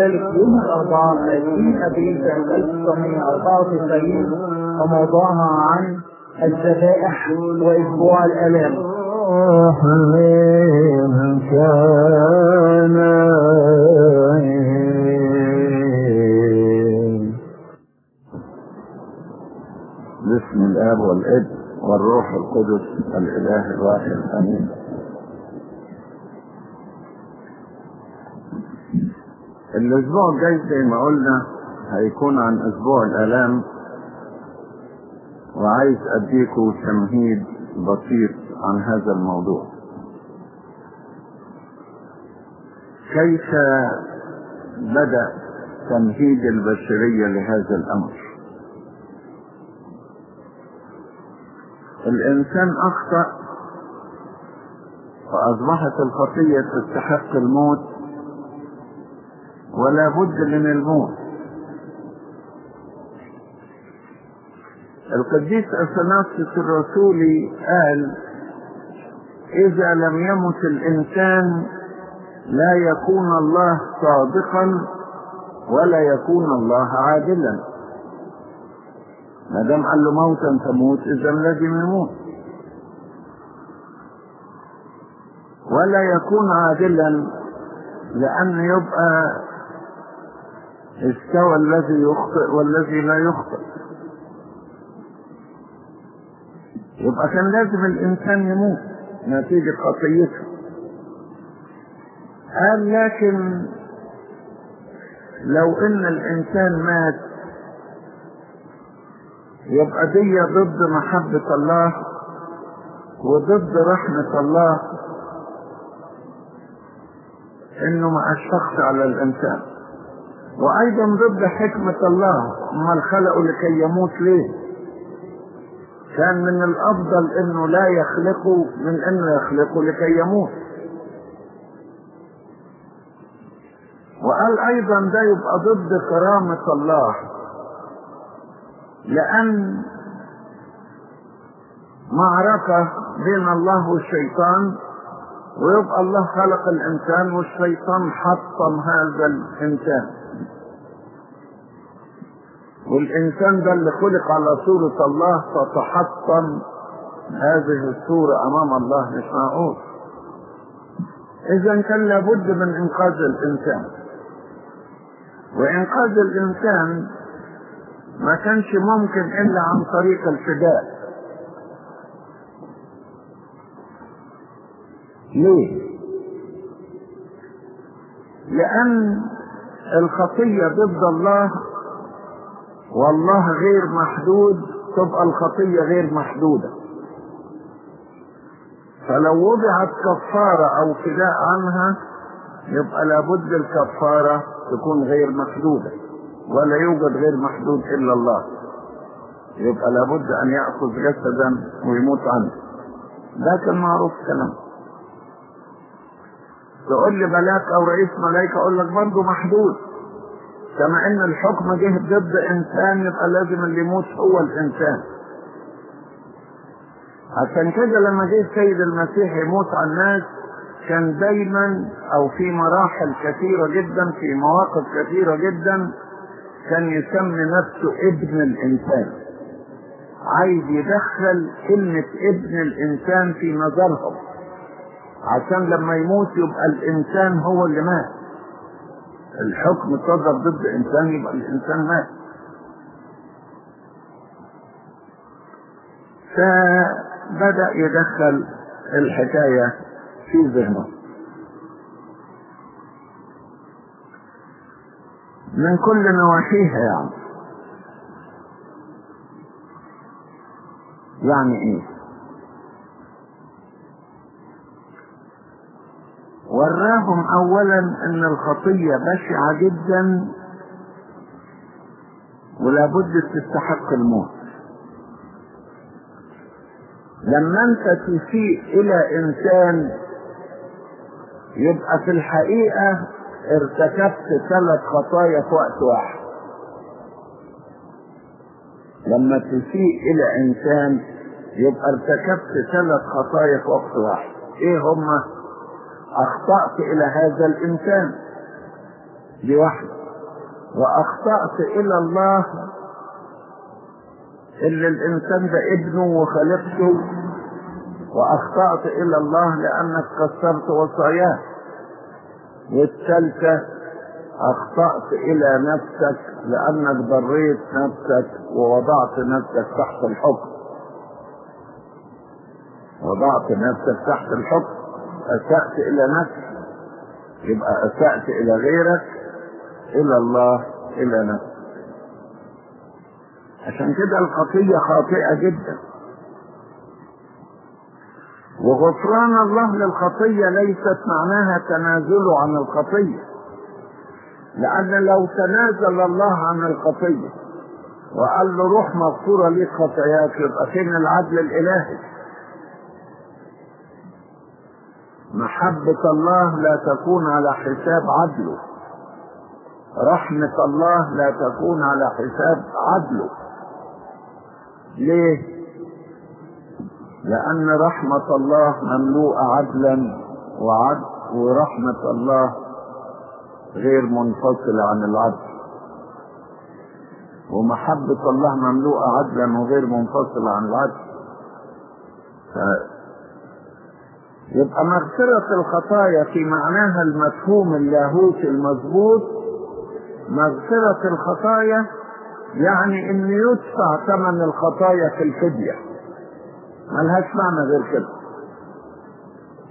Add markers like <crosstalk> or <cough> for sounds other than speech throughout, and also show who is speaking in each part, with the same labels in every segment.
Speaker 1: وذلك يوم الأربعاء 20 أبريل سنة 1994 وموضوعها عن الذبائح
Speaker 2: من كان بسم الآب والابن والروح القدس الإله الواحد آمين. الأسبوع الجاي زي ما قلنا هيكون عن أسبوع الالام وعايز اديكم تمهيد بسيط عن هذا الموضوع. كيف بدأ تمهيد البشرية لهذا الأمر؟ الإنسان أخطأ فأصبحت الخطية تستحق الموت. ولا بد من الموت. القديس اثناسيوس الرسولي قال إذا لم يمت الإنسان لا يكون الله صادقا ولا يكون الله عادلا. ما دام قال له موتا تموت اذا لازم يموت. ولا يكون عادلا لأن يبقى استوى الذي يخطئ والذي لا يخطئ. يبقى كان لازم الإنسان يموت نتيجة خطيته قال لكن لو إن الإنسان مات يبقى دي ضد محبة الله وضد رحمة الله. إنه ما اشفقش على الإنسان. وأيضا ضد حكمة الله ما خلقه لكي يموت ليه؟ كان من الأفضل إنه لا يخلقه من إنه يخلقه لكي يموت. وقال أيضا ده يبقى ضد كرامة الله لأن معركة بين الله والشيطان ويبقى الله خلق الإنسان والشيطان حطم هذا الإنسان. والإنسان ده اللي خلق على صورة الله فتحطم هذه الصورة أمام الله مش معقول. إذا كان لابد من إنقاذ الإنسان. وإنقاذ الإنسان ما كانش ممكن إلا عن طريق الفداء. ليه؟ لأن الخطية ضد الله والله غير محدود تبقى الخطية غير محدودة. فلو وضعت كفارة أو فداء عنها يبقى لابد الكفارة تكون غير محدودة ولا يوجد غير محدود إلا الله. يبقى لابد أن يأخذ جسدا ويموت عنه. ده كان معروف كلام. تقول لي ملاك أو رئيس ملائكة أقول لك برضه محدود. كما إن الحكم جه ضد إنسان يبقى لازم اللي يموت هو الإنسان. عشان كده لما جه السيد المسيح يموت على الناس كان دايما أو في مراحل كثيرة جدا في مواقف كثيرة جدا كان يسمي نفسه ابن الإنسان. عايز يدخل كلمة ابن الإنسان في نظرهم عشان لما يموت يبقى الإنسان هو اللي مات. الحكم صدر ضد إنسان يبقى الإنسان مات. فبدأ يدخل الحكاية في ذهنه. من كل نواحيها يعني. يعني إيه؟ وراهم اولا أن الخطية بشعة جدا ولا بد تستحق الموت. لما أنت تسيء إلى إنسان يبقى في الحقيقة ارتكبت ثلاث خطايا في وقت واحد. لما تسيء إلى إنسان يبقى ارتكبت ثلاث خطايا في وقت واحد. إيه هما؟ أخطأت إلى هذا الإنسان دي واحدة وأخطأت إلى الله اللي الإنسان ده ابنه وخلقته وأخطأت إلى الله لأنك كسرت وصاياه. والثالثة أخطأت إلى نفسك لأنك ضريت نفسك ووضعت نفسك تحت الحكم. وضعت نفسك تحت الحكم. اسأت إلى نفسك. يبقى اسأت إلى غيرك إلى الله إلى نفسك. عشان كده الخطية خاطئة جدا. وغفران الله للخطية ليست معناها تنازله عن الخطية. لأن لو تنازل الله عن الخطية وقال له روح مغفورة ليك خطاياك يبقى فين العدل الإلهي؟ محبة الله لا تكون على حساب عدله. رحمة الله لا تكون على حساب عدله. ليه؟ لأن رحمة الله مملوءة عدلا وعدل ورحمة الله غير منفصلة عن العدل. ومحبة الله مملوءة عدلا وغير منفصلة عن العدل. يبقى مغفرة الخطايا في معناها المفهوم اللاهوتي المضبوط. مغفرة الخطايا يعني إن يدفع ثمن الخطايا في الفدية. ملهاش معنى غير كده.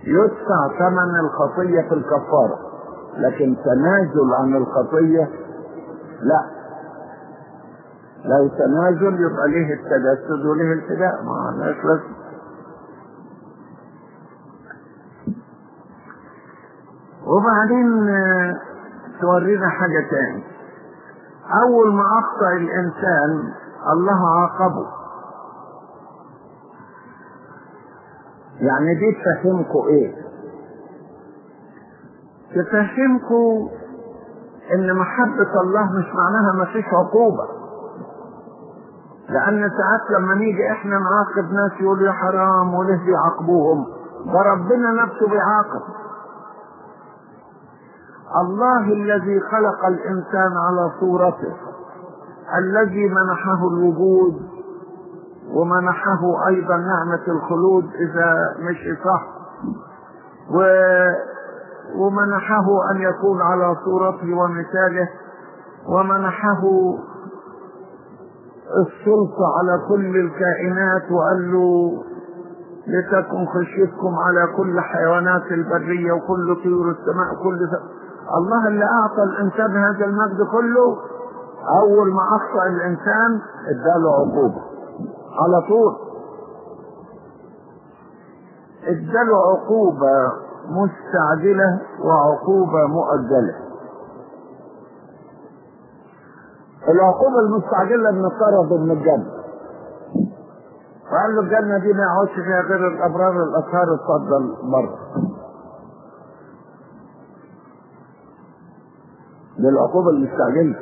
Speaker 2: يدفع ثمن الخطية في الكفارة لكن تنازل عن الخطية لا. لو تنازل يبقى ليه التجسد وليه الفداء؟ ما لهاش وبعدين تورينا حاجة تاني أول ما أخطأ الإنسان الله عاقبه. يعني دي تفهمكم إيه؟ تفهمكم إن محبة الله مش معناها ما فيش عقوبة. لأن ساعات لما نيجي إحنا نعاقب ناس يقولوا يا حرام وليه بيعاقبوهم؟ ده ربنا نفسه بيعاقب. الله الذي خلق الإنسان على صورته الذي منحه الوجود ومنحه أيضا نعمة الخلود إذا مشي صح و ومنحه أن يكون على صورته ومثاله ومنحه السلطة على كل الكائنات وقال له لتكن خشيتكم على كل حيوانات البرية وكل طيور السماء كل ف... الله اللي أعطى الإنسان هذا المجد كله أول ما أخطأ الإنسان إداله عقوبة. على طول. إداله عقوبة مستعجلة وعقوبة مؤجلة. العقوبة المستعجلة طرد من الجنة. وقال له الجنة دي ما يقعدش فيها غير الأبرار الأطهار اتفضل بره للعقوبة المستعجلة.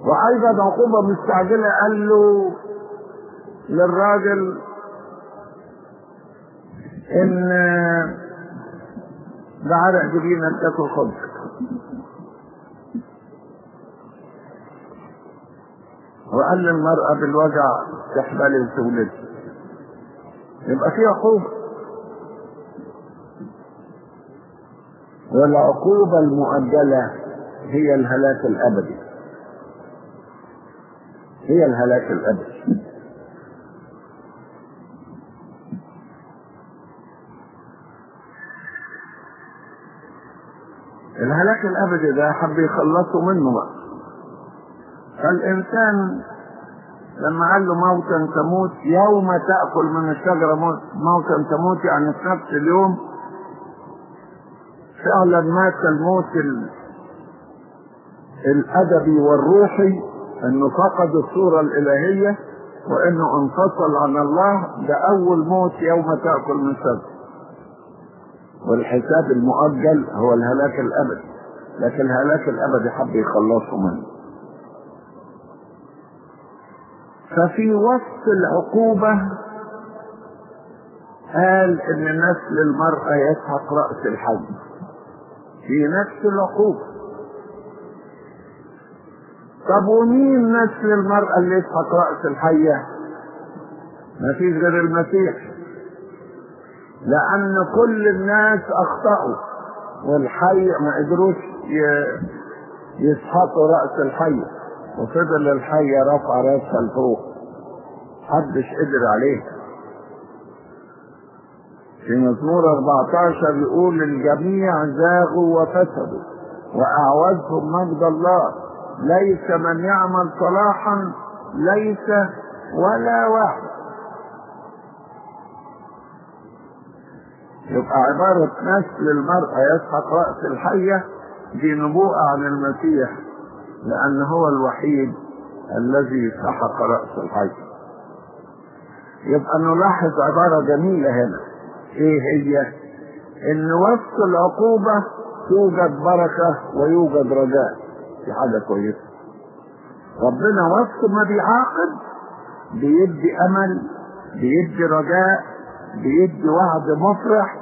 Speaker 2: وأيضا عقوبة مستعجلة قال له للراجل إن بعرق جبينك تأكل خبزك وقال للمرأة بالوجع تحبلي وتولد يبقى في عقوبة والعقوبة المؤجلة هي الهلاك الأبدي. هي الهلاك الأبدي. الهلاك الأبدي ده حب يخلصوا منه بقى. فالإنسان لما قال له موتا تموت يوم تأكل من الشجرة موتا تموت يعني في نفس اليوم فعلا مات الموت ال- الادبي والروحي أنه فقد الصورة الإلهية وأنه انفصل عن الله ده أول موت يوم تأكل من سبت والحساب المؤجل هو الهلاك الأبدي. لكن الهلاك الأبدي حب يخلصوا منه. ففي وسط العقوبة قال إن نسل المرأة يسحق رأس الحج. في نفس العقوبة طب ومين نسل المرأة اللي يسحق رأس الحية؟ ما فيش غير المسيح. لأن كل الناس أخطأوا والحي ما قدروش يسحقوا رأس الحي وفضل الحية رفع رأسها لفوق. محدش قدر عليه. في مزمور 14 يقول الجميع زاغوا وفسدوا وأعوزهم مجد الله. ليس من يعمل صلاحا ليس ولا واحد. يبقى عبارة نسل المرأة يسحق رأس الحية دي نبوءة عن المسيح لأن هو الوحيد الذي سحق رأس الحية. يبقى نلاحظ عبارة جميلة هنا. إيه هي؟ إن وسط العقوبة توجد بركة ويوجد رجاء. دي حاجة كويسة. ربنا وسط ما بيعاقب بيدي أمل بيدي رجاء بيدي وعد مفرح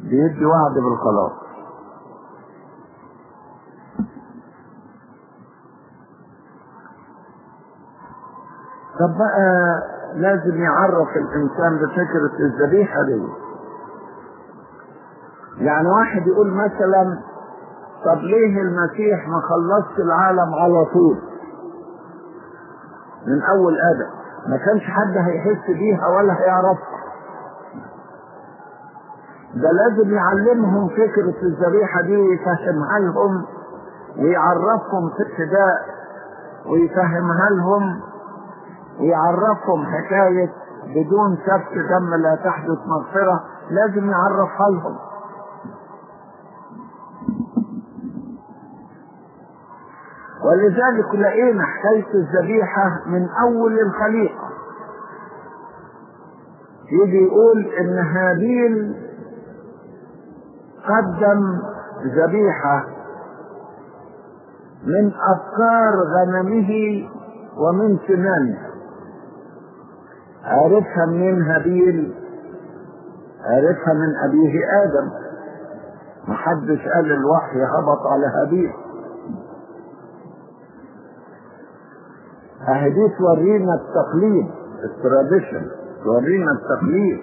Speaker 2: بيدي وعد بالخلاص. طب بقى لازم يعرف الإنسان بفكرة الذبيحة دي. يعني واحد يقول مثلا طب ليه المسيح ما خلصش العالم على طول؟ من أول آدم ما كانش حد هيحس بيها ولا هيعرفها. ده لازم يعلمهم فكرة الذبيحة دي ويفهمها لهم ويعرفهم في ابتداء ويفهمها لهم ويعرفهم حكاية بدون سفك دم لا تحدث مغفرة لازم يعرفها لهم ولذلك لقينا حكاية الذبيحة من أول الخليقة. يجي يقول إن هابيل قدم ذبيحة من أفكار غنمه ومن سمانها. عرفها منين هابيل عرفها من أبيه آدم. محدش قال الوحي هبط على هابيل أهي دي تورينا التقليد ال tradition تورينا التقليد.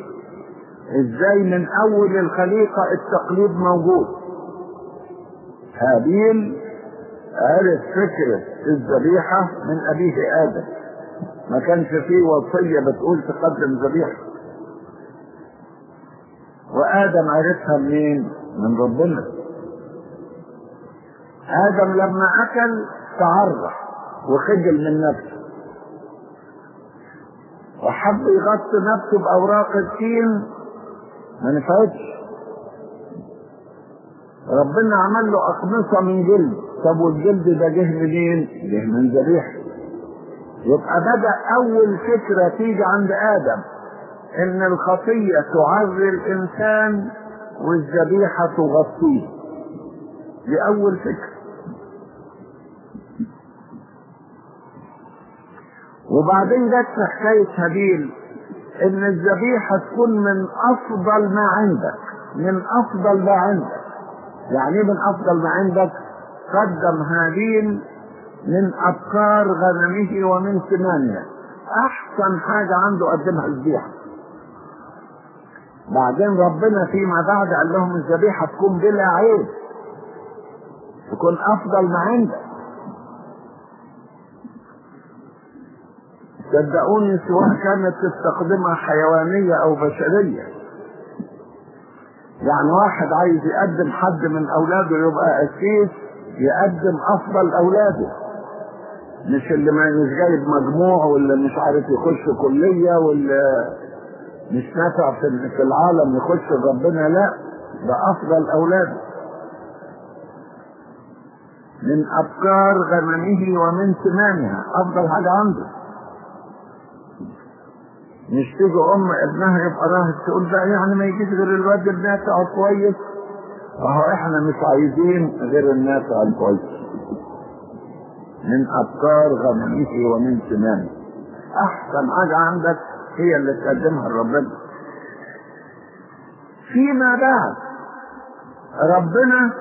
Speaker 2: إزاي من أول الخليقة التقليد موجود؟ هابيل عرف فكرة الذبيحة من أبيه آدم. ما كانش فيه وصية بتقول تقدم ذبيحة. وآدم عرفها منين؟ من ربنا. آدم لما أكل تعرف وخجل من نفسه. وحب يغطي نفسه بأوراق التين ما نفعتش. ربنا عمل له أقمصة من جلد. طب والجلد ده جه منين؟ جه من ذبيحة. يبقى بدأ أول فكرة تيجي عند آدم إن الخطية تعري الإنسان والذبيحة تغطيه. دي أول فكرة. وبعدين جت في حكاية هابيل إن الذبيحة تكون من أفضل ما عندك من أفضل ما عندك. يعني إيه من أفضل ما عندك؟ قدم هابيل من ابكار غنمه ومن سنانه أحسن حاجة عنده قدمها الذبيحة. بعدين ربنا فيما بعد قال لهم الذبيحة تكون بلا عيب. تكون أفضل ما عندك. صدقوني سواء كانت تستخدمها حيوانية أو بشرية. يعني واحد عايز يقدم حد من أولاده يبقى أسيس يقدم أفضل أولاده. مش اللي ما مش جايب مجموع ولا مش عارف يخش كلية ولا مش نافع في العالم يخش ربنا لا ده أفضل اولاده من أبكار غنمه ومن سنانها أفضل حاجة عنده. مش تيجي أم ابنها يبقى راهب تقول بقى يعني ما يجيش غير الواد النافع كويس. أهو إحنا مش عايزين غير النافع الكويس. من ابكار غنمه ومن سنانه أحسن حاجة عندك هي اللي تقدمها لربنا. فيما بعد ربنا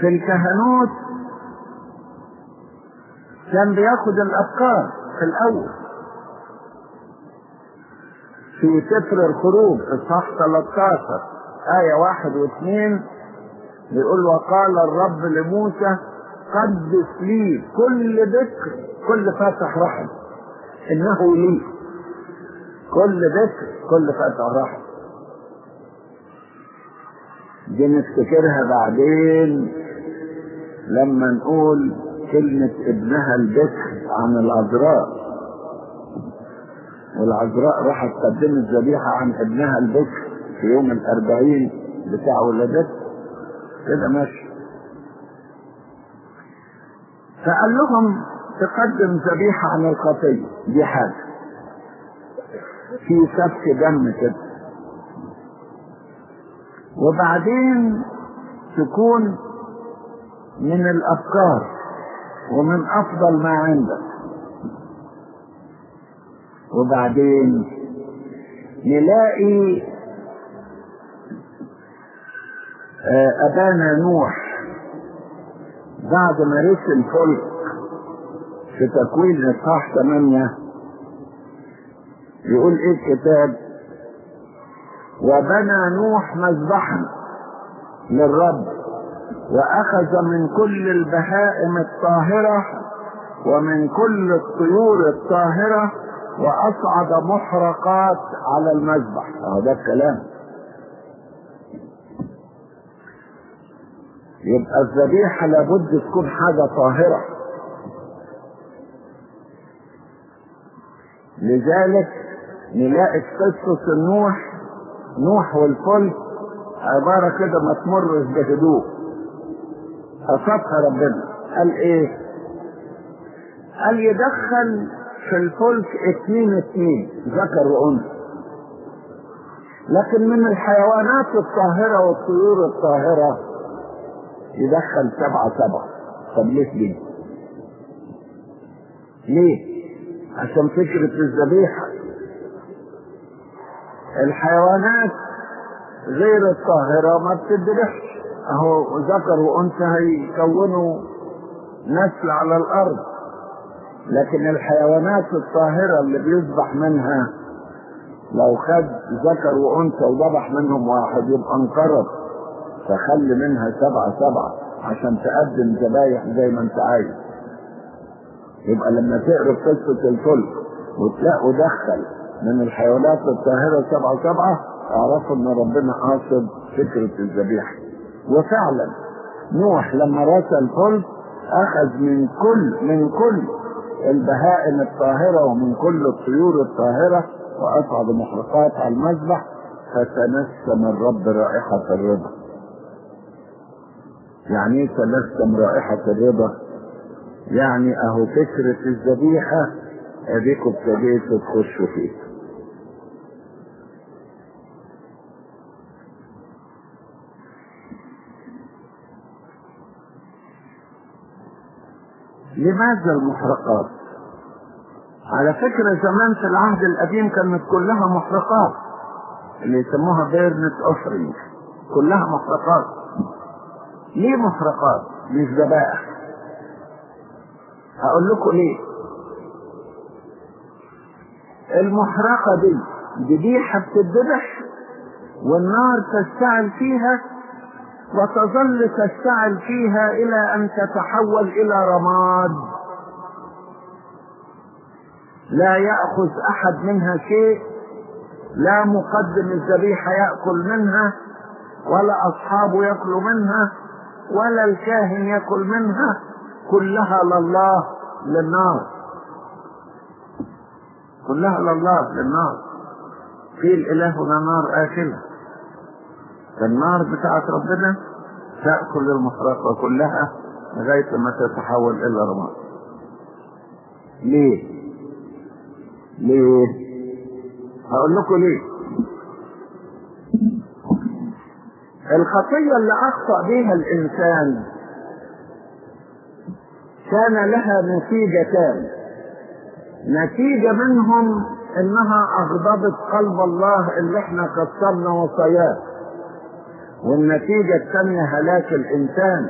Speaker 2: في الكهنوت كان بياخد الأفكار في الأول. في سفر الخروج اصحاح 13 آية واحد واثنين بيقول وقال الرب لموسى قدس لي كل ذكر كل فاتح رحم. إنه لي. كل ذكر كل فاتح رحم. دي نفتكرها بعدين لما نقول كلمة ابنها البكر عن العذراء والعذراء راحت قدمت ذبيحة عن ابنها البكر في يوم الأربعين بتاع ولادته كده ماشي. فقال لهم تقدم ذبيحة عن الخطية دي حاجة في سفك دم كده وبعدين تكون من الأفكار ومن أفضل ما عندك. وبعدين نلاقي أبانا نوح بعد ما رث الفلك في تكوين إصحاح 8 يقول إيه الكتاب وبنى نوح مذبحا للرب وأخذ من كل البهائم الطاهرة ومن كل الطيور الطاهرة وأصعد محرقات على المذبح هذا الكلام يبقى الذبيحة لابد تكون حاجة طاهرة. لذلك نلاقي قصة النوح نوح والفلك عبارة كده ما تمرش بهدوء. قصدها ربنا. قال إيه؟ قال يدخل في الفلك اتنين اتنين ذكر وأنثى. لكن من الحيوانات الطاهرة والطيور الطاهرة يدخل سبعة سبعة. طب ليه ليه؟ ليه؟ عشان فكرة الذبيحة. الحيوانات غير الطاهرة ما بتذبحش أهو ذكر وأنثى هيكونوا نسل على الأرض. لكن الحيوانات الطاهرة اللي بيذبح منها لو خد ذكر وأنثى وذبح منهم واحد يبقى انقرض. فخلي منها سبعة سبعة عشان تقدم ذبايح زي ما انت عايز. يبقى لما تقرا قصة الفلك وتلاقوا دخل من الحيوانات الطاهرة سبعة سبعة اعرفوا ان ربنا قاصد فكرة الذبيحة. وفعلا نوح لما رسى الفلك أخذ من كل من كل البهائم الطاهرة ومن كل الطيور الطاهرة واصعد محرقات على المذبح فتنسم الرب رائحة الرضا. يعني إيه تنسم رائحة الرضا؟ يعني اهو فكرة الذبيحة اديكم ابتديتوا تخشوا فيها لماذا المحرقات؟ على فكرة زمان في العهد القديم كانت كلها محرقات اللي يسموها burnt offering كلها محرقات. ليه محرقات مش ذبائح؟ هقول لكم ليه. المحرقة دي ذبيحة بتذبح والنار تشتعل فيها وتظل تشتعل فيها إلى أن تتحول إلى رماد. لا يأخذ أحد منها شيء لا مقدم الذبيحة يأكل منها ولا أصحابه يأكلوا منها. ولا الكاهن يأكل منها كلها لله للنار كلها لله للنار قيل إلهنا نار آكلة فالنار بتاعت ربنا تأكل المحرقة كلها لغاية ما تتحول إلى رماد ليه؟ ليه؟ هقول لكم ليه؟ الخطية اللي أخطأ بها الإنسان كان لها نتيجتان نتيجة منهم إنها أغضبت قلب الله اللي إحنا كسرنا وصاياه. والنتيجة الثانية هلاك الإنسان.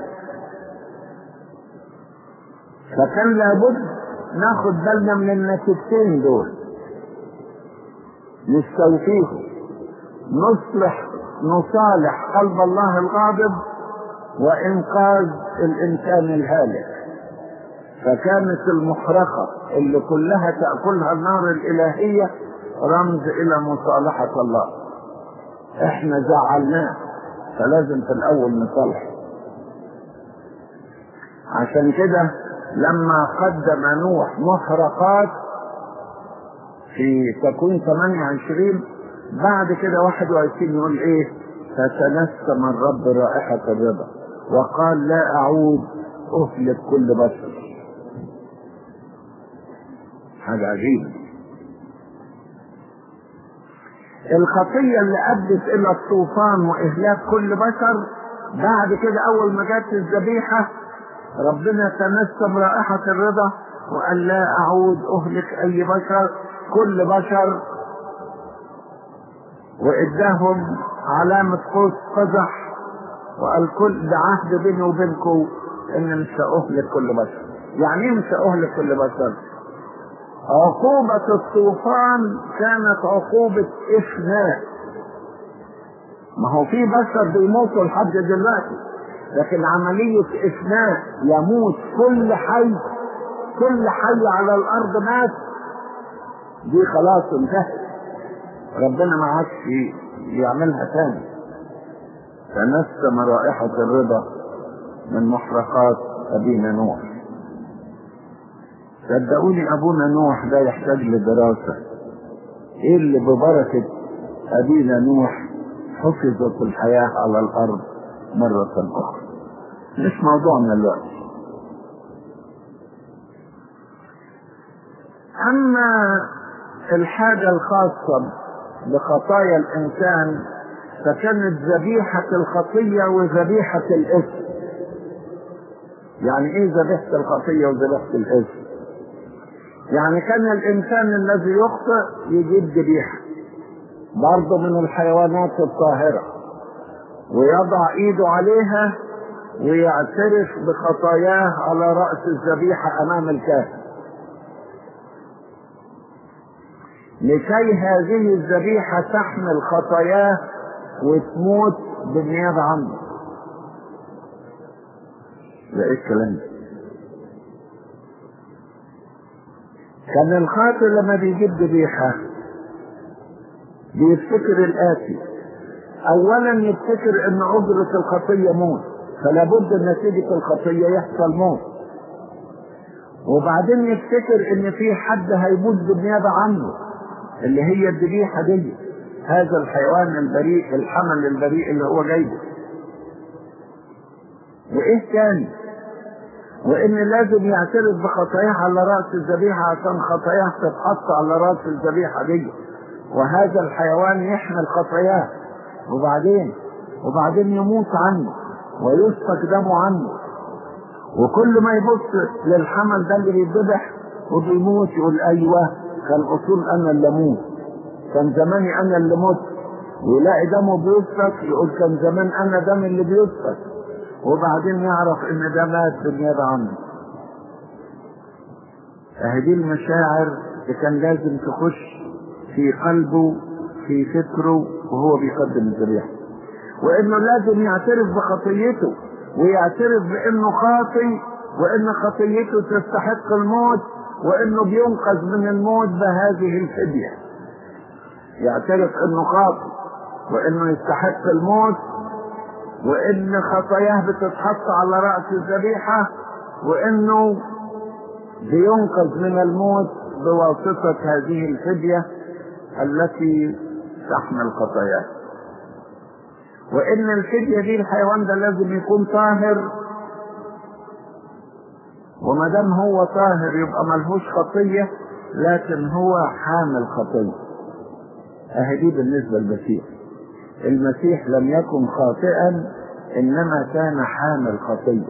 Speaker 2: فكان لابد ناخد بالنا من النتيجتين دول. نستوفيهم. نصلح نصالح قلب الله الغاضب وإنقاذ الإنسان الهالك. فكانت المحرقة اللي كلها تأكلها النار الإلهية رمز إلى مصالحة الله. إحنا زعلناه فلازم في الأول نصالحه. عشان كده لما قدم نوح محرقات في تكوين 28 بعد كده 21 يقول إيه؟ فتنسم الرب رائحة الرضا. وقال لا أعود أهلك كل بشر. حاجة عجيبة الخطية اللي أدت إلى الطوفان وإهلاك كل بشر بعد كده أول ما جت الذبيحة ربنا تنسم رائحة الرضا وقال لا أعود أهلك أي بشر كل بشر وإداهم علامة قوس قزح وقال كل ده عهد بيني وبينكم إن مش هأهلك كل بشر. يعني إيه مش هأهلك كل بشر؟ عقوبة الطوفان كانت عقوبة إفناء ما هو في بشر بيموتوا لحد دلوقتي لكن عملية إفناء يموت كل حي. كل حي على الأرض مات. دي خلاص انتهت. ربنا ما عادش يعملها تاني. تنسم رائحة الرضا من محرقات أبينا نوح. صدقوني أبونا نوح ده يحتاج لدراسة. إيه اللي ببركة أبينا نوح حفظت الحياة على الأرض مرة أخرى؟ مش موضوعنا دلوقتي أما الحاجة الخاصة بخطايا الإنسان فكانت ذبيحة الخطية وذبيحة الإثم يعني إيه ذبيحة الخطية وذبيحة الإثم؟ يعني كان الإنسان الذي يخطئ يجيب ذبيحة برضه من الحيوانات الطاهرة ويضع إيده عليها ويعترف بخطاياه على رأس الذبيحة أمام الكاهن لكي هذه الذبيحة تحمل خطاياه وتموت بالنيابة عنه. ده إيه الكلام ده كان الخاطر لما بيجيب ذبيحة بيفتكر الآتي. أولا يفتكر أن أجرة الخطية موت فلا بد نتيجة الخطية يحصل موت. وبعدين يفتكر إن في حد هيموت بالنيابة عنه. اللي هي الذبيحة دي. هذا الحيوان البريء الحمل البريء اللي هو جايبه وإيه تاني؟ وإن لازم يعترف بخطاياه على رأس الذبيحة عشان خطاياه تتحط على رأس الذبيحة دي. وهذا الحيوان يحمل خطاياه. وبعدين؟ وبعدين يموت عنه ويسفك دمه عنه. وكل ما يبص للحمل ده اللي بيتذبح وبيموت يقول أيوه كان اصول أنا اللي أموت كان زماني أنا اللي مت ويلاقي دمه بيسفك يقول كان زمان أنا دم اللي بيسفك وبعدين يعرف إن ده مات بالنيابة عنه. هذه المشاعر اللي كان لازم تخش في قلبه في فكره وهو بيقدم الذبيحة. وإنه لازم يعترف بخطيته ويعترف بإنه خاطي وإن خطيته تستحق الموت. وإنه بينقذ من الموت بهذه الفدية. يعترف إنه خاطي وإنه يستحق الموت وإن خطاياه بتتحط على رأس الذبيحة وإنه بينقذ من الموت بواسطة هذه الفدية التي تحمل خطاياه. وإن الفدية دي الحيوان ده لازم يكون طاهر وما دام هو طاهر يبقى ملهوش خطية لكن هو حامل خطية. أهي دي بالنسبة للمسيح. المسيح لم يكن خاطئا إنما كان حامل خطية.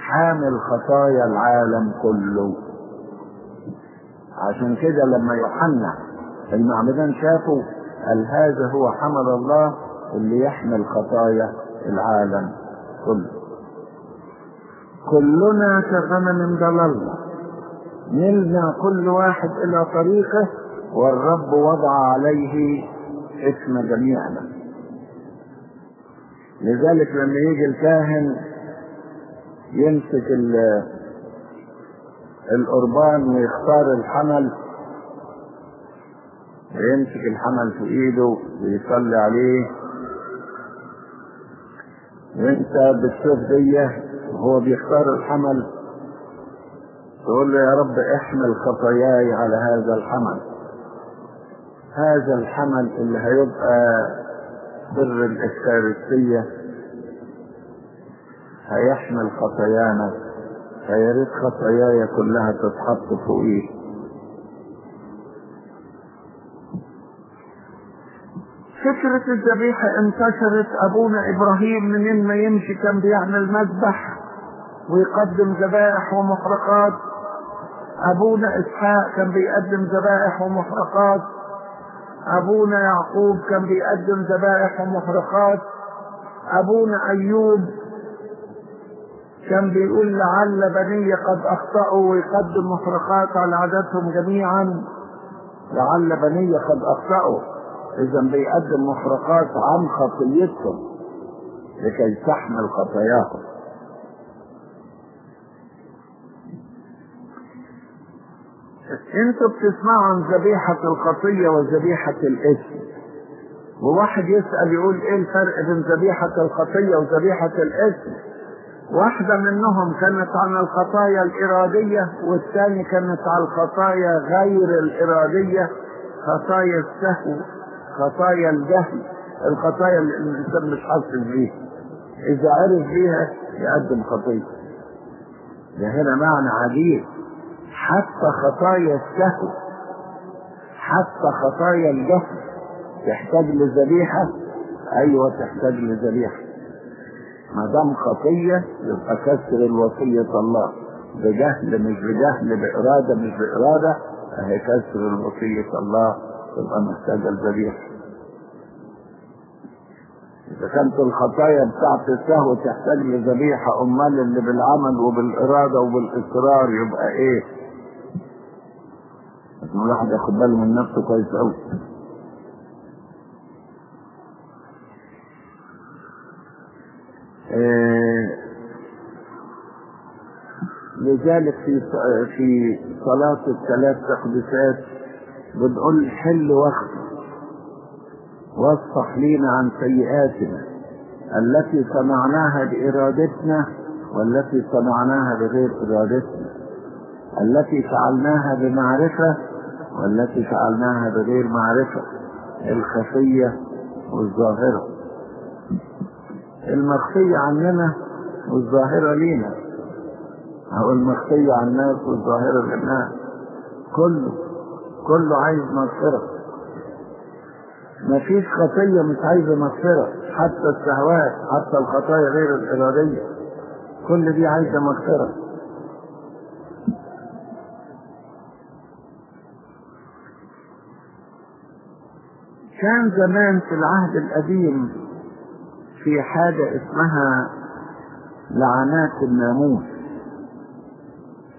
Speaker 2: حامل خطايا العالم كله. عشان كده لما يوحنا المعمدان شافوا قال هذا هو حمل الله اللي يحمل خطايا العالم كله. كلنا كغنم ضللنا. نلنا كل واحد إلى طريقه والرب وضع عليه اسم جميعنا. لذلك لما يجي الكاهن يمسك القربان ويختار الحمل ويمسك الحمل في إيده ويصلي عليه. وانت بتشوف ديه وهو بيختار الحمل. تقول له يا رب احمل خطاياي على هذا الحمل. هذا الحمل اللي هيبقى سر الإفكارستية هيحمل خطايانا. فيا ريت خطاياي كلها تتحط فوقيه. فكرة الذبيحة انتشرت. أبونا إبراهيم منين ما يمشي كان بيعمل مذبح. ويقدم ذبائح ومحرقات أبونا إسحاق كان بيقدم ذبائح ومحرقات أبونا يعقوب كان بيقدم ذبائح ومحرقات أبونا أيوب كان بيقول لعل بني قد أخطأوا ويقدم محرقات على عاداتهم جميعا. لعل بني قد أخطأوا. إذا بيقدم محرقات عن خطيتهم لكي تحمل خطاياهم. أنتوا بتسمعوا عن ذبيحة الخطية وذبيحة الاسم. وواحد يسأل يقول إيه الفرق بين ذبيحة الخطية وذبيحة الاسم؟ واحدة منهم كانت عن الخطايا الإرادية والثاني كانت عن الخطايا غير الإرادية خطايا السهو خطايا الجهل الخطايا اللي الإنسان مش حاسس بيها إذا عرف بيها يقدم خطية. ده هنا معنى عجيب. حتى خطايا السهو حتى خطايا الجهل تحتاج لذبيحة؟ أيوة تحتاج لذبيحة. ما دام خطية يبقى كسر الوصية الله. بجهل مش بجهل بإرادة مش بإرادة أهي كسر الوصية الله. تبقى محتاجة الذبيحة. إذا كانت الخطايا بتاعت السهو تحتاج لذبيحة أمال اللي بالعمل وبالإرادة وبالإصرار يبقى إيه؟ لازم الواحد ياخد باله من نفسه كويس أوي. إيه لذلك في في صلاة الثلاث تقديسات بنقول حل وقت. واصفح لينا عن سيئاتنا التي صنعناها بإرادتنا والتي صنعناها بغير إرادتنا التي فعلناها بمعرفة والتي فعلناها بغير معرفة الخفية والظاهرة. المخفية عننا والظاهرة لينا. أو المخفية عن الناس والظاهرة للناس كله كله عايز مغفرة. مفيش خطية مش عايزة مغفرة. حتى الشهوات حتى الخطايا غير الإرادية. كل دي عايزة مغفرة. كان زمان في العهد القديم في حاجة اسمها لعنات الناموس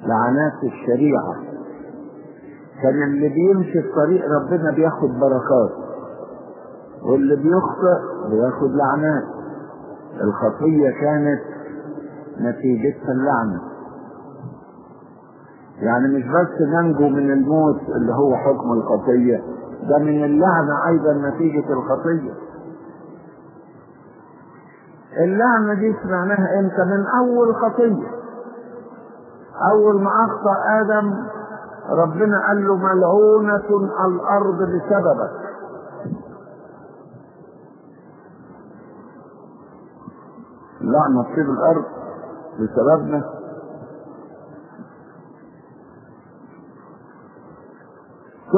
Speaker 2: لعنات الشريعة. كان اللي بيمشي في طريق ربنا بياخد بركات واللي بيخطئ بياخد لعنات. الخطية كانت نتيجتها اللعنة. يعني مش بس ننجو من الموت اللي هو حكم الخطية ده من اللعنة أيضا نتيجة الخطية. اللعنة دي سمعناها إمتى من أول خطية. أول ما أخطأ آدم ربنا قال له ملعونة الأرض بسببك. لعنة تصيب الأرض بسببنا.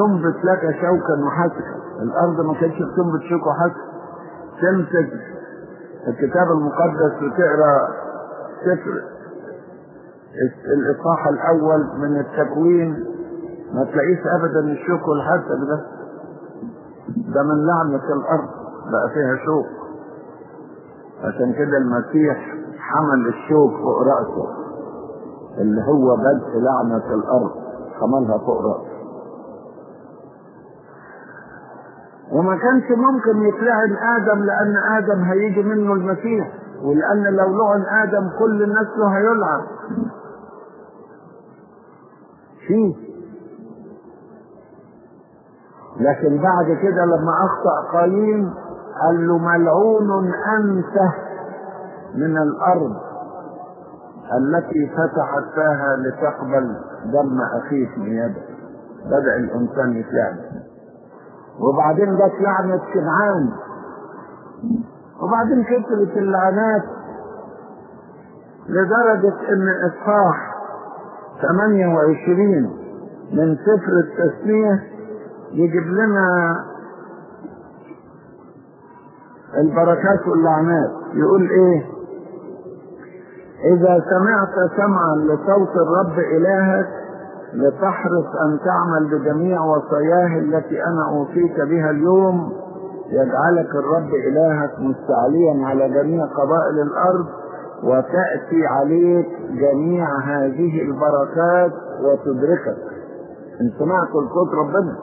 Speaker 2: تنبت لك شوكا وحسكا الأرض ما كانتش بتنبت شوك وحسكا تمسك الكتاب المقدس وتقرأ سفر. الإصحاح الأول من التكوين. ما تلاقيش أبدا الشوك والحسد ده. ده من لعنة الأرض. بقى فيها شوك. عشان كده المسيح حمل الشوك فوق رأسه. اللي هو بدء لعنة الأرض. حملها فوق رأسه. وما كانش ممكن يتلعن آدم لأن آدم هيجي منه المسيح ولأن لو لعن آدم كل الناس له هيلعن. فيه لكن بعد كده لما أخطأ قايين قال له ملعون أنت من الأرض التي فتحت فاها لتقبل دم أخيك من يدك بدأ الإنسان يتلعن. وبعدين جت لعنة كنعان وبعدين كترت اللعنات لدرجة إن إصحاح 28 من سفر التسمية يجيب لنا البركات واللعنات. يقول إيه؟ إذا سمعت سمعا لصوت الرب إلهك لتحرص أن تعمل بجميع وصاياه التي أنا أوصيك بها اليوم يجعلك الرب إلهك مستعليا على جميع قبائل الأرض وتأتي عليك جميع هذه البركات وتدركك. إن سمعت الصوت ربنا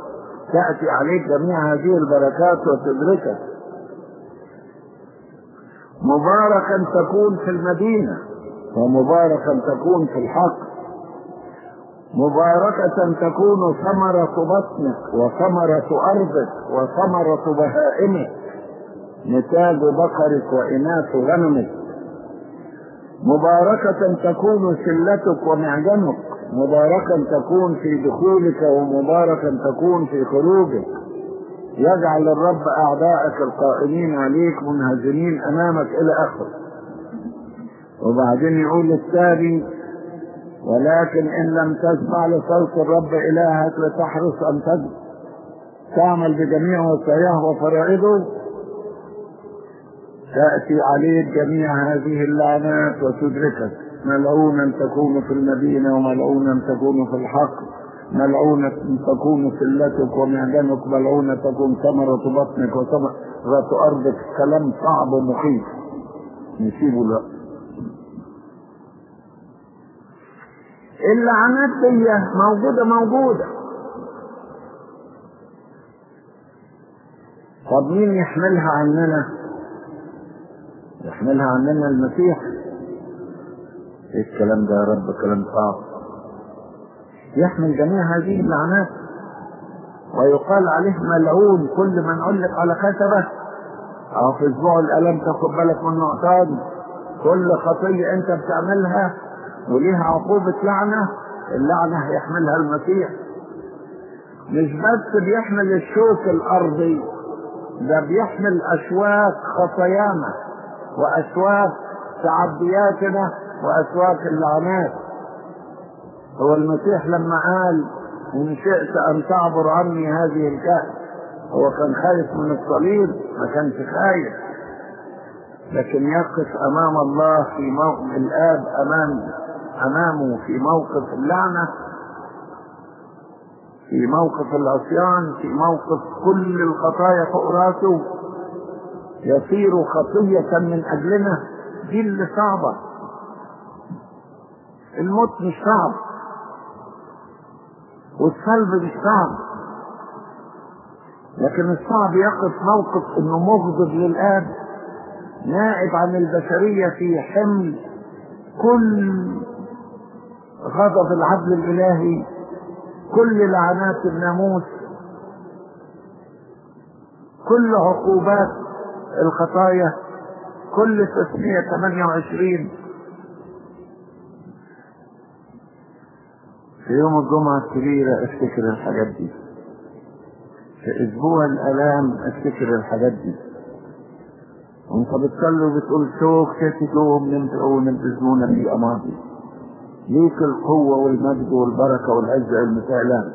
Speaker 2: تأتي عليك جميع هذه البركات وتدركك. مباركا تكون في المدينة ومباركا تكون في الحق. مباركة تكون ثمرة بطنك وثمرة أرضك وثمرة بهائمك نتاج بقرك وإناث غنمك. مباركة تكون سلتك ومعجنك مباركا تكون في دخولك ومباركا تكون في خروجك. يجعل الرب أعداءك القائمين عليك منهزمين أمامك إلى آخره. وبعدين يقول الثاني ولكن إن لم تسمع لصوت الرب إلهك لتحرص أن تجد تعمل بجميع وصاياه وفرائضه تأتي عليك جميع هذه اللعنات وتدركك. ملعونا تكون في المدينة وملعونا تكون في الحق. ملعونة تكون سلتك ومعجنك ملعونة تكون ثمرة بطنك وثمرة أرضك. كلام صعب ومخيف. نسيبه الوقت اللعنات دي موجودة موجودة. طب مين يحملها عننا؟ يحملها عننا المسيح. إيه الكلام ده يا رب؟ كلام صعب يحمل جميع هذه اللعنات. ويقال عليه ملعون. كل من علق على خشبة. أو في أسبوع الالم تاخد بالك من نقطان؟ كل خطية أنت بتعملها وليها عقوبة لعنة اللعنة هيحملها المسيح. مش بس بيحمل الشوك الأرضي ده بيحمل أشواك خطايانا وأشواك تعدياتنا وأشواك اللعنات. هو المسيح لما قال إن شئت أن تعبر عني هذه الكأس هو كان خايف من الصليب ما كانش خايف. لكن يقف أمام الله في موقف الآب أمام أمامه في موقف اللعنة في موقف العصيان في موقف كل الخطايا فوق راسه. يصير خطية من أجلنا. دي اللي صعبة. الموت مش صعب. والصلب مش صعب. لكن الصعب يقف موقف إنه مغضب للآب نائب عن البشرية في حمل كل غضب العدل الإلهي كل لعنات الناموس كل عقوبات الخطايا كل تسمية 28 في يوم الجمعة الكبيرة افتكر الحاجات دي في أسبوع الالام افتكر الحاجات دي وانت بتصلي وبتقول شوك تتدوم ونبذونا في اماضي ليك القوة والمجد والبركة والعزة المتعلان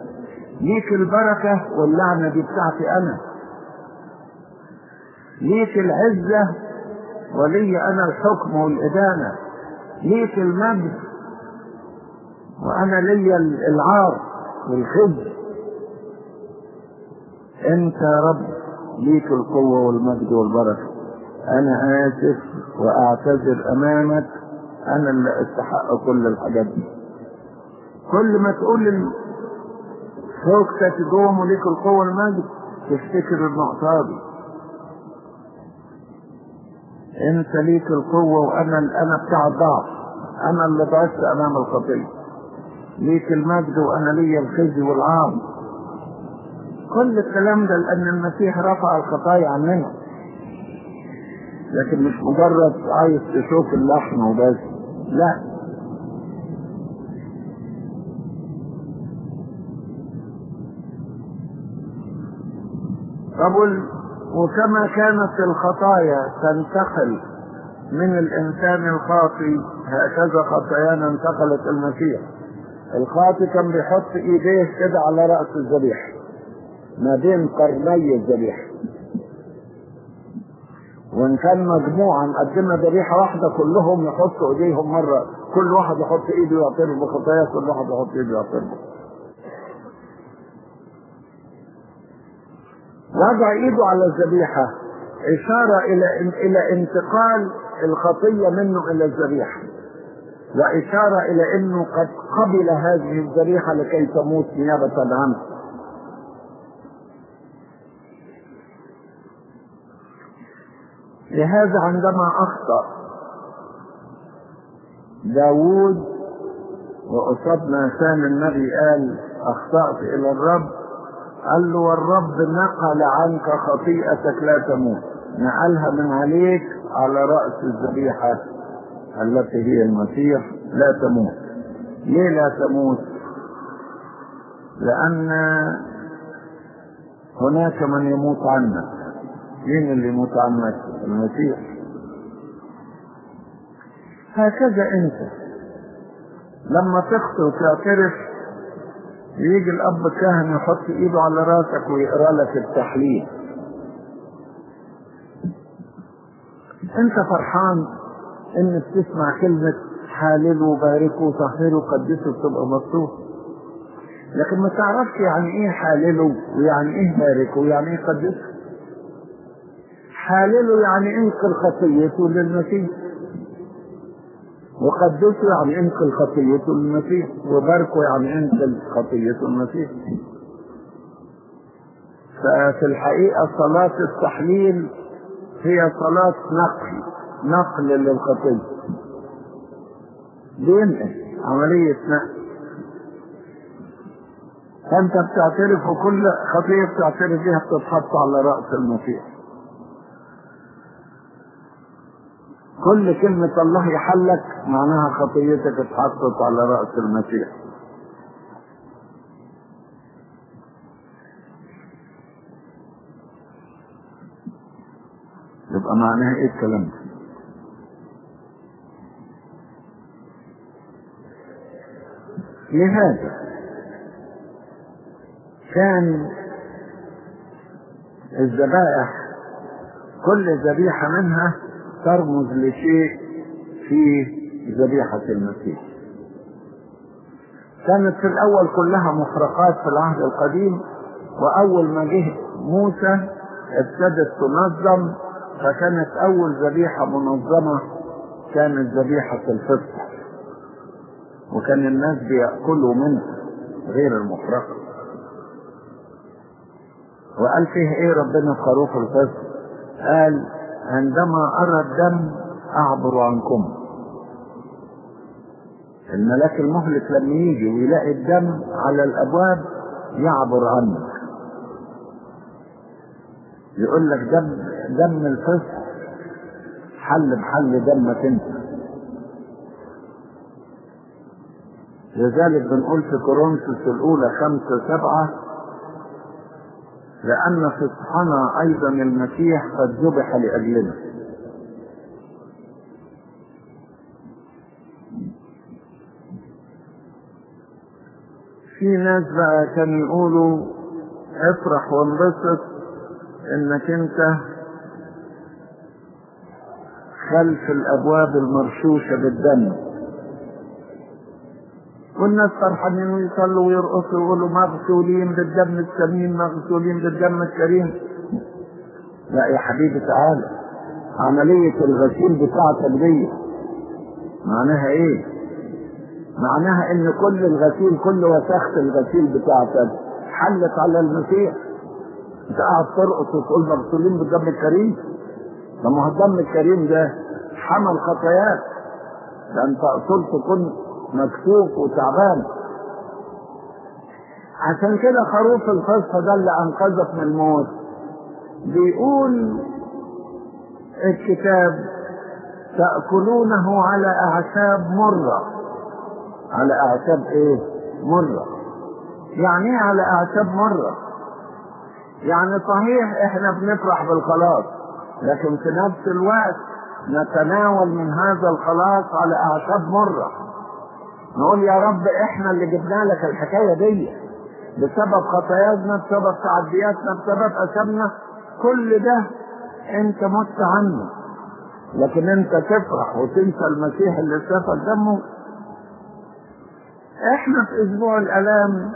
Speaker 2: ليك البركة واللعنة دي بتاعتي أنا. ليك العزة ولي أنا الحكم والإدانة. ليك المجد وأنا لي العار والخزي أنت يا رب ليك القوة والمجد والبركة. أنا آسف وأعتذر أمامك. أنا اللي أستحق كل الحاجات دي. كل ما تقول فوق تقوم وليك القوة والمجد تفتكر النقطة دي. أنت ليك القوة وأنا أنا بتاع الضعف. أنا اللي ضعفت أمام الخطية. ليك المجد وأنا لي الخزي والعار كل الكلام ده لأن المسيح رفع الخطايا عننا. لكن مش مجرد عايز تشوف اللحم وبس. لا. طب وكما كانت الخطايا تنتقل من الإنسان الخاطي هكذا خطايانا انتقلت المسيح. الخاطي كان بيحط إيديه كده على رأس الذبيحة ما بين قرني الذبيحة. وإن كان مجموعه مقدمه ذبيحه واحدة كلهم يحطوا إيديهم مرة. كل واحد يحط إيده يعترف بخطاياه كل واحد يحط إيده يعترف وضع إيده على الذبيحة. إشارة إلى إلى انتقال الخطية منه إلى الذبيحة. وإشارة إلى إنه قد قبل هذه الذبيحة لكي تموت نيابة عنه. لهذا عندما أخطأ داوود ما كان النبي قال أخطأت إلى الرب قال له والرب نقل عنك خطيئتك لا تموت. نقلها من عليك على رأس الذبيحة التي هي المسيح. لا تموت. ليه لا تموت؟ لأن هناك من يموت عنك. مين اللي يموت عنك المسيح. هكذا انت. لما تخطئ وتعترف يجي الأب كاهن يحط إيده على راسك ويقرأ لك التحليل. انت فرحان إنك تسمع كلمة حاللوا وباركوا وطهروا وقدسوا تبقى مبسوط. لكن ما تعرفش يعني إيه حاللوا ويعني إيه باركوا ويعني إيه قدسوا حالله يعني انقل خطيته للمسيح. وقدسه يعني انقل خطيته للمسيح. وباركه يعني انقل خطيته للمسيح. ففي الحقيقة صلاة التحليل هي صلاة نقل نقل للخطية. بينقل عملية نقل. فأنت بتعترف وكل خطية بتعترف بيها بتتحط على رأس المسيح. كل كلمة الله يحلك معناها خطيتك اتحطت على رأس المسيح يبقى معناها إيه الكلام ده؟ لهذا كان الذبائح كل ذبيحة منها ترمز لشيء في ذبيحة المسيح. كانت في الأول كلها محرقات في العهد القديم وأول ما جه موسى ابتدت تنظم فكانت أول ذبيحة منظمة كانت ذبيحة الفطر وكان الناس بيأكلوا منها غير المحرقة وقال فيها إيه ربنا في خروف الفطر قال عندما أرى الدم أعبر عنكم. الملاك المهلك لما يجي ويلاقي الدم على الأبواب يعبر عنك يقول لك دم دم الفسق حل بحل دمك انت لذلك بنقول في كورنثوس الأولى خمسة سبعة لأن فصحنا أيضا المسيح قد ذبح لأجلنا. في ناس بقى كانوا يقولوا افرح وانبسط إنك أنت خلف الأبواب المرشوشة بالدم. والناس فرحانين ويصلوا ويرقصوا ويقولوا مغسولين بالدم السمين مغسولين بالدم الكريم. لا يا حبيبي تعالى عملية الغسيل بتاعتك دي معناها إيه؟ معناها إن كل الغسيل كل وساخة الغسيل بتاعتك حلت على المسيح. أنت قاعد ترقص وتقول مغسولين بالدم الكريم؟ طب ما هو الدم الكريم ده حمل خطاياك. ده أنت اصول تكون مكسوف وتعبان. عشان كده خروف القصة ده اللي أنقذك من الموت. بيقول الكتاب تأكلونه على أعشاب مرة. على أعشاب إيه؟ مرة. يعني إيه على أعشاب مرة؟ يعني صحيح إحنا بنفرح بالخلاص لكن في نفس الوقت نتناول من هذا الخلاص على أعشاب مرة. نقول يا رب إحنا اللي جبنا لك الحكاية دي. بسبب خطايانا بسبب تعدياتنا بسبب أسبنا كل ده أنت مت عنه. لكن أنت تفرح وتنسى المسيح اللي سفك دمه. إحنا في أسبوع الالام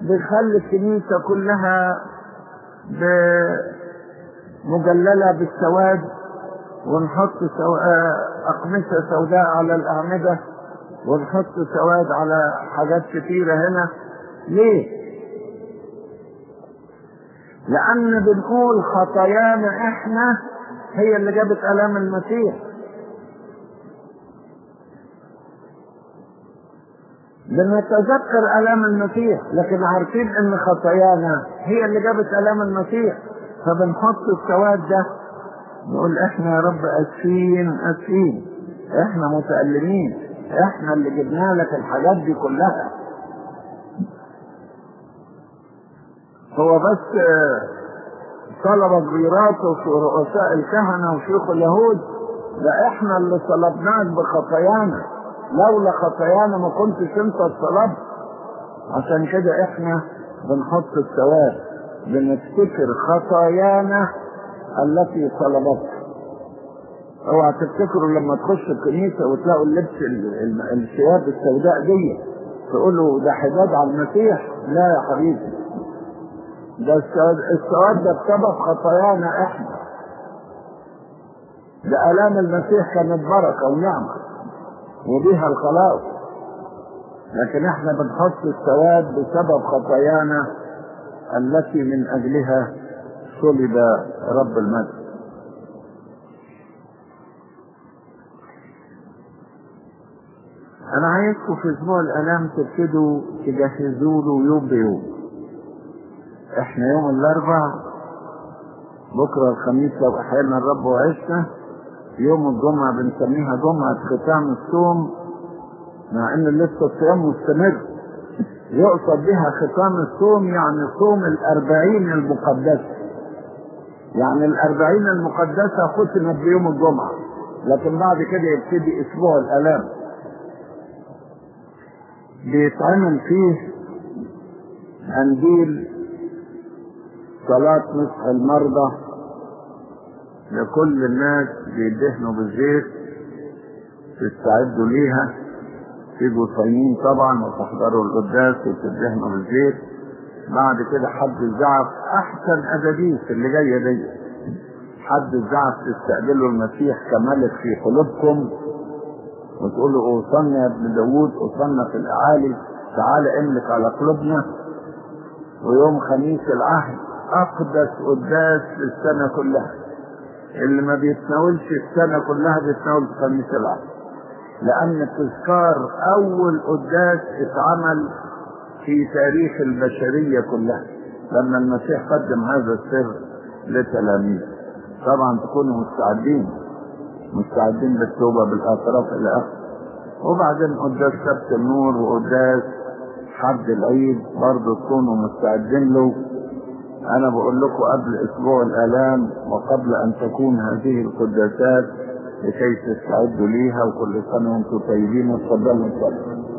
Speaker 2: بنخلي الكنيسة كلها مجللة بالسواد ونحط سو... أقمشة سوداء على الأعمدة. ونحط سواد على حاجات كتيرة هنا. ليه؟ لأن بنقول خطايانا إحنا هي اللي جابت آلام المسيح. بنتذكر آلام المسيح لكن عارفين إن خطايانا هي اللي جابت آلام المسيح. فبنحط السواد ده نقول إحنا يا رب آسفين آسفين. إحنا متألمين. إحنا اللي جبنا لك الحاجات دي كلها. هو بس طلبة بيراته ورؤساء الكهنة وشيوخ اليهود. ده إحنا اللي صلبناك بخطايانا. لولا خطايانا ما كنتش انت اتصلبت عشان كده إحنا بنحط السواد بنفتكر خطايانا التي صلبتها اوعى تفتكروا لما تخش الكنيسة وتلاقوا اللبس الثياب السوداء دي تقولوا ده حداد على المسيح. لا يا حبيبي. ده السواد, السواد ده بسبب خطايانا إحنا. ده آلام المسيح كانت بركة ونعمة. وبها الخلاص. لكن إحنا بنحط السواد بسبب خطايانا التي من أجلها صلب رب المجد. أنا عايزكم في أسبوع الالام تبتدوا تجهزوا له يوم بيوم إحنا يوم الاربع بكرة الخميس لو أحيانا الرب وعشنا يوم الجمعة بنسميها جمعة ختام الصوم مع إن لسه الصيام مستمر. <laughs> يقصد بها ختام الصوم يعني صوم الأربعين المقدسة يعني الأربعين المقدسة ختمت بيوم الجمعة لكن بعد كده يبتدي أسبوع الالام بيتعمل فيه قنديل صلاة نصح المرضى لكل الناس بيدهنوا بالزيت تستعدوا ليها. تيجوا صايمين طبعا وتحضروا القداس وتدهنوا بالزيت. بعد كده حد الزعف أحسن ادابيس اللي جاية دي. حد الزعف تستقبلوا المسيح كملك في قلوبكم. وتقولوا اوصلنا يا ابن داوود اوصلنا في الاعالي تعالى املك على قلوبنا. ويوم خميس العهد أقدس قداس للسنه كلها. اللي ما بيتناولش السنة كلها بيتناول خميس العهد. لأن تذكار أول قداس اتعمل في تاريخ البشرية كلها. لما المسيح قدم هذا السر لتلاميذه. طبعا تكونوا مستعدين. مستعدين بالتوبة بالأطراف إلى آخره وبعدين قداس سبت النور وقداس حد العيد برضه تكونوا مستعدين له. أنا بقول لكم قبل أسبوع الآلام وقبل أن تكون هذه القداسات لكي تستعدوا ليها وكل سنة وأنتم طيبين وتفضلوا.